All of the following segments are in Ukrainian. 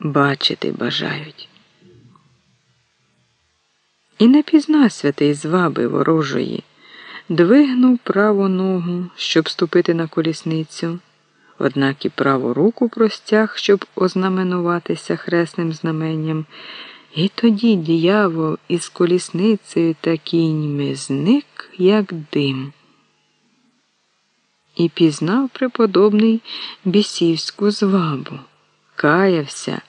бачити бажають. І не пізна святий зваби ворожої, двигнув праву ногу, щоб ступити на колісницю, однак і праву руку простяг, щоб ознаменуватися хресним знаменням. І тоді диявол із колісницею та кіньми зник, як дим. І пізнав преподобний бісівську звабу, каявся,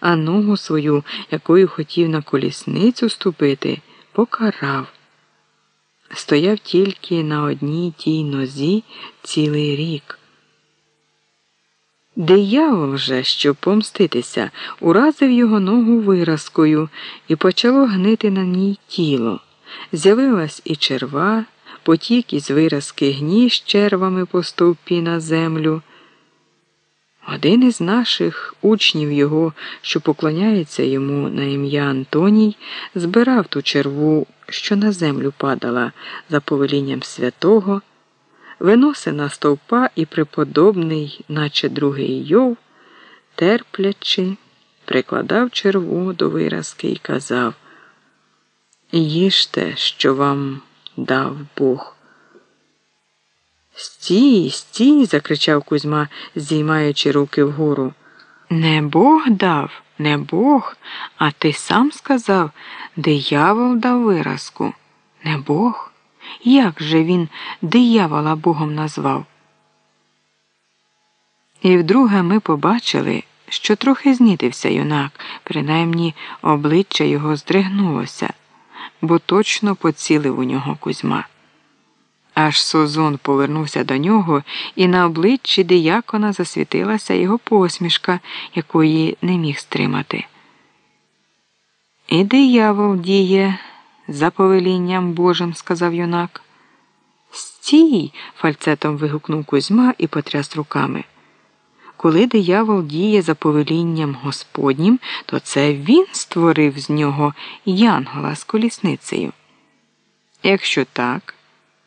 а ногу свою, якою хотів на колісницю ступити, покарав. Стояв тільки на одній тій нозі цілий рік. Диявол же, щоб помститися, уразив його ногу виразкою і почало гнити на ній тіло. З'явилась і черва, потік із виразки гні з червами по стовпі на землю. Один із наших учнів його, що поклоняється йому на ім'я Антоній, збирав ту черву, що на землю падала за повелінням святого, виносив на стовпа і преподобний, наче другий йов, терплячи, прикладав черву до виразки і казав Їжте, що вам дав Бог. Стій, стій, закричав Кузьма, здіймаючи руки вгору. Не Бог дав, не Бог, а ти сам сказав, диявол дав виразку. Не Бог? Як же він диявола Богом назвав? І вдруге ми побачили, що трохи знітився юнак, принаймні обличчя його здригнулося, бо точно поцілив у нього Кузьма. Аж Созон повернувся до нього, і на обличчі диякона засвітилася його посмішка, якої не міг стримати. І диявол діє за повелінням Божим, сказав юнак. Стій. фальцетом вигукнув Кузьма і потряс руками. Коли диявол діє за повелінням Господнім, то це він створив з нього янгола з колісницею. Якщо так,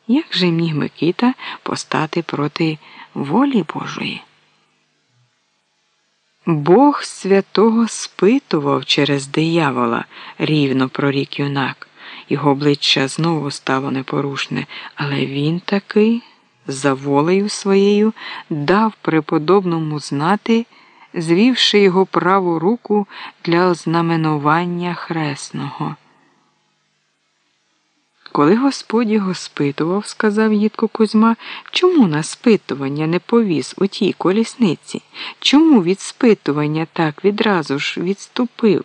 як же міг Микита постати проти волі Божої? Бог святого спитував через диявола, рівно прорік юнак. Його обличчя знову стало непорушне, але він таки, за волею своєю, дав преподобному знати, звівши його праву руку для ознаменування хресного. Коли Господь його спитував, сказав їдко Кузьма, чому на спитування не повіз у тій колісниці? Чому від спитування так відразу ж відступив?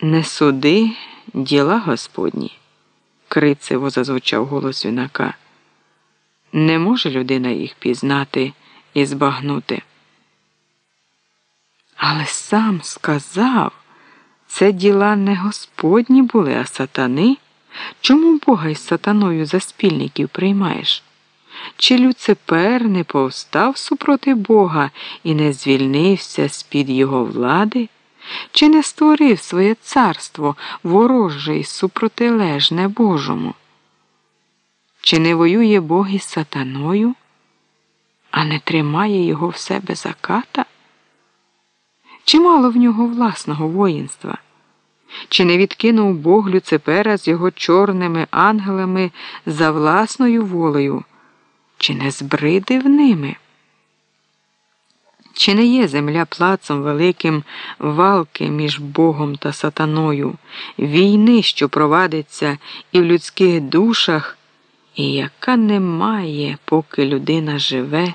Не суди діла Господні, крицево зазвучав голос юнака. Не може людина їх пізнати і збагнути. Але сам сказав, це діла не Господні були, а сатани. Чому Бога із сатаною за спільників приймаєш? Чи Люципер не повстав супроти Бога і не звільнився з під його влади? Чи не створив своє царство вороже й супротилежне Божому? Чи не воює Бог із сатаною, а не тримає його в себе за ката? Чи мало в нього власного воїнства? Чи не відкинув Бог Люципера з його чорними ангелами за власною волею, чи не збридив ними? Чи не є земля плацом великим валки між Богом та сатаною, війни, що провадиться і в людських душах, і яка не має, поки людина живе,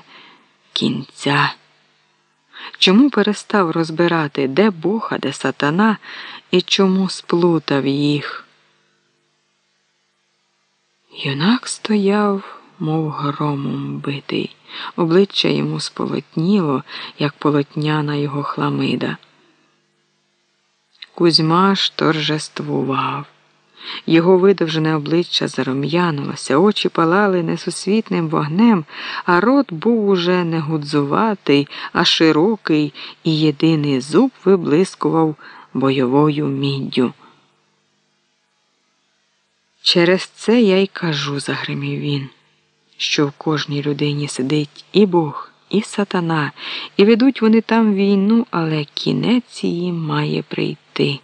кінця? Чому перестав розбирати, де Бог, а де сатана, і чому сплутав їх? Юнак стояв, мов громом битий, обличчя йому сполотніло, як полотняна його хламида. Кузьма ж торжествував. Його видовжене обличчя зарум'янулося, очі палали несусвітним вогнем, а рот був уже не гудзуватий, а широкий, і єдиний зуб виблискував бойовою міддю. Через це я й кажу, загримів він, що в кожній людині сидить і Бог, і сатана, і ведуть вони там війну, але кінець її має прийти.